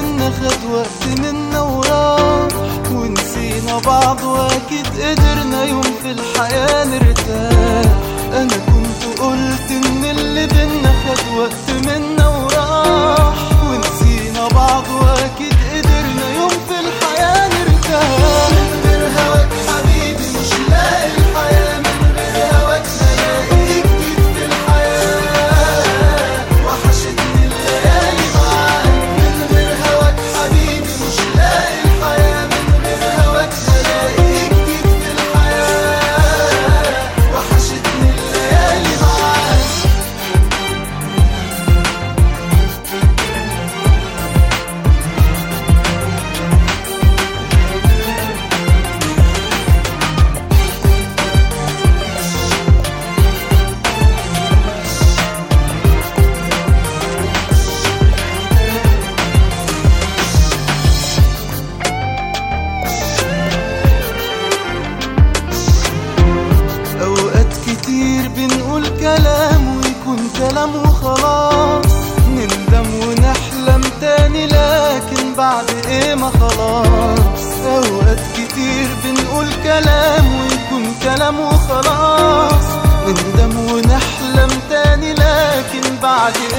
منا خد وقت منا وراح ونسينا بعض وأكيد قدرنا يوم في الحياة كتير بنقول كلام ويكون كلام وخلاص. نندم ونحلم تاني لكن بعد إيه ما خلاص. أوقات كتير بنقول كلام ويكون كلام وخلاص. نندم ونحلم تاني لكن بعد إيه